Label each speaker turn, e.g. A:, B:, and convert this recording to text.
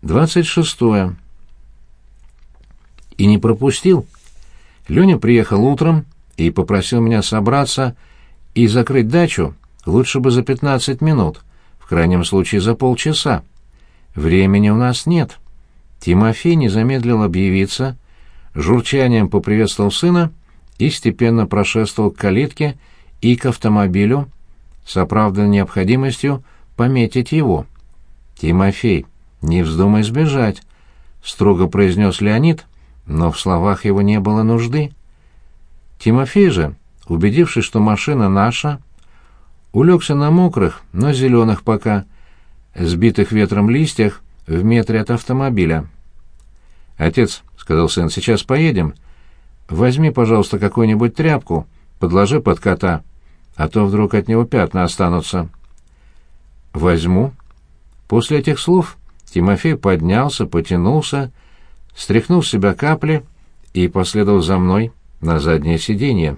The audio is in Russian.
A: Двадцать шестое. И не пропустил. Леня приехал утром и попросил меня собраться и закрыть дачу лучше бы за пятнадцать минут, в крайнем случае за полчаса. Времени у нас нет. Тимофей не замедлил объявиться, журчанием поприветствовал сына и степенно прошествовал к калитке и к автомобилю с оправданной необходимостью пометить его. «Тимофей, не вздумай сбежать», — строго произнес Леонид, но в словах его не было нужды. Тимофей же, убедившись, что машина наша, улегся на мокрых, но зеленых пока, сбитых ветром листьях в метре от автомобиля. «Отец», — сказал сын, — «сейчас поедем. Возьми, пожалуйста, какую-нибудь тряпку, подложи под кота, а то вдруг от него пятна останутся». «Возьму». После этих слов Тимофей поднялся, потянулся, стряхнул с себя капли и последовал за мной на заднее сиденье.